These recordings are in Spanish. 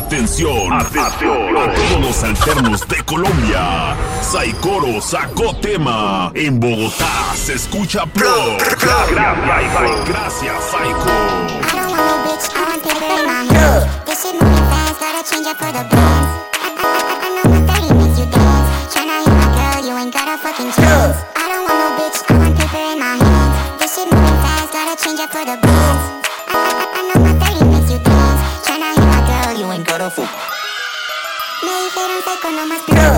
Atención, atención a todos los alternos de Colombia. Saikoro sacó tema. En Bogotá se escucha pro. Gracias, Gracias, Saiko. Dijeron psycho no más pro.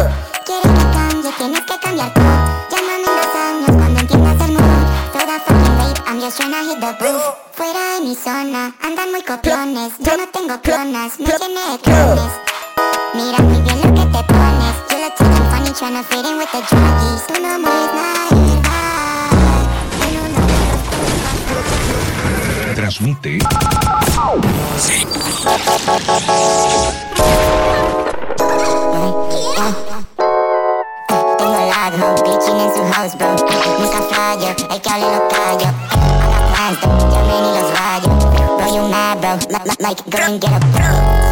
Que cambie, tienes que cambiar tú. Llámame en dos años cuando entiendas el mood. Toda fucking babe, I'm just tryna hit the roof. Fuera de mi zona, andan muy copiones. Yo no tengo clonas, me llené de clones. Mira muy bien lo que te pones. You look too funny tryna fit in with the druggies. Tú no mueves nada, Transmite Tengo lag, no bitching en su house, bro. Nunca fallo, el que hable lo callo. Haga plans, llamen y los rayo. Bro, you mad, bro. Li- li- like, go and get a pro.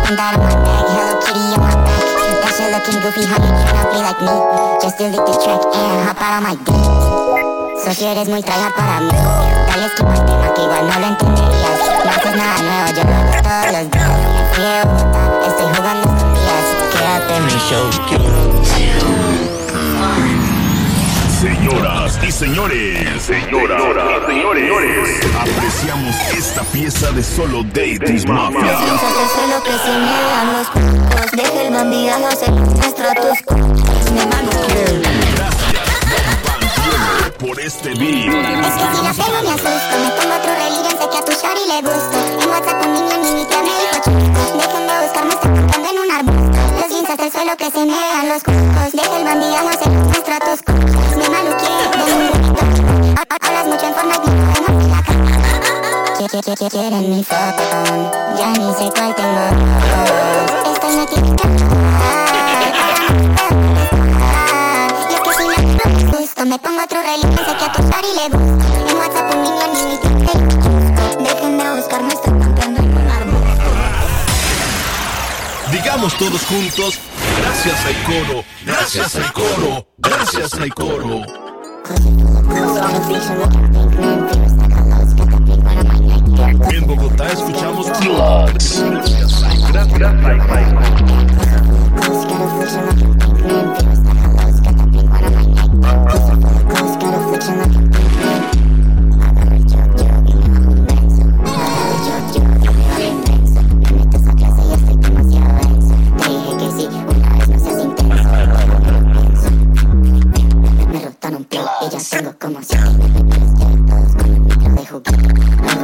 Spend out of my bag, Hello Kitty on my back. That shit looking goofy, how you tryna be like me? Just delete the track and hop out on my dick. So si eres muy tryhard para mí Dale skip al tema que igual no lo entenderías señores, señoras y señores, apreciamos esta pieza de solo Deities Mafia. Lo que se los putos Deja el bandidaje estratos Me maluqueo Por este beat, Es que si la pego me asusto. Me pongo otro religión, sé que a tu shorty le gusto. En WhatsApp un niño ni mi tía me dijo chico Dejen de buscarme, está cantando en un arbusto Los jeans hasta el suelo que se me dan los cucos. Deja el bandidaje Quieren mi foto, ya ni sé cuál tengo. Estoy metida. Y es que si me gusto, me pongo otro religión, sé que a tu shawty le gusta. En WhatsApp un niño ni mi Dejen de buscarme, estoy campeando en un árbol. digamos todos juntos, gracias Saikoro, gracias Saikoro, gracias Saikoro. En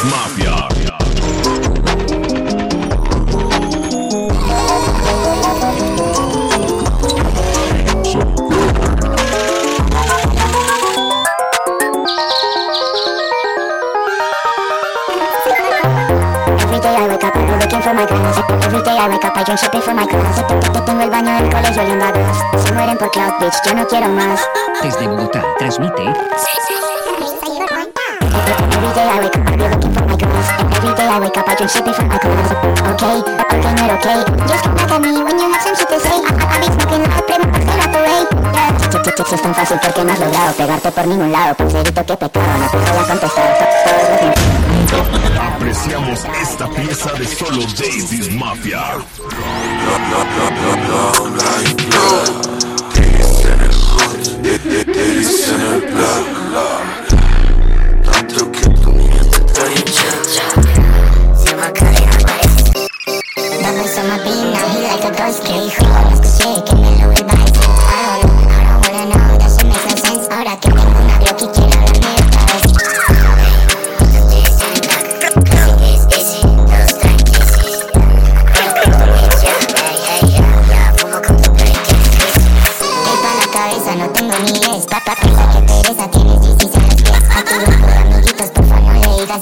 Deities Mafia. Every day I wake up, I'm looking for my girls. Every day I wake up, I drink champagne for my girls. Te, te- te tengo el baño del colegio oliendo a gas. Se mueren por cloud, bitch, yo no quiero más. desde Bogotá. Transmite Every day I wake up, drink shit before I go Okay, okay, not okay. Just come back at me when you have some shit to say. I, I, I be smoking like away. Si es tan fácil, ¿por qué no has logrado pegarte por ningún lado? Parcerito, qué pecado, no te voy a contestar. Apreciamos esta pieza de solo Davis Mafia. Tanto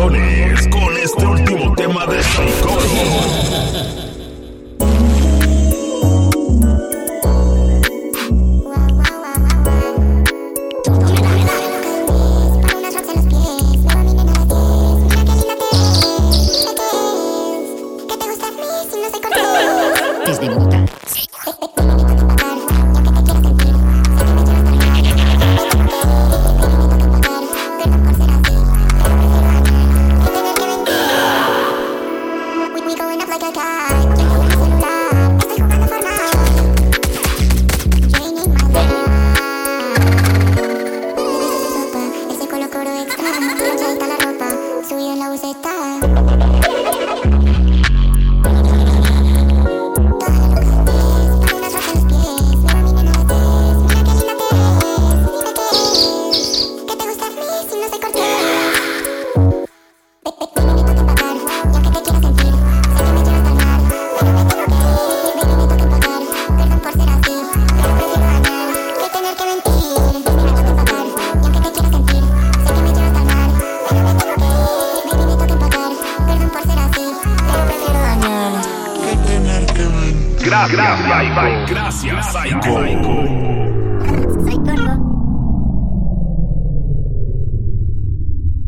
corazones con este último tema de Saikoro. Gracias. Gracias, Saiko.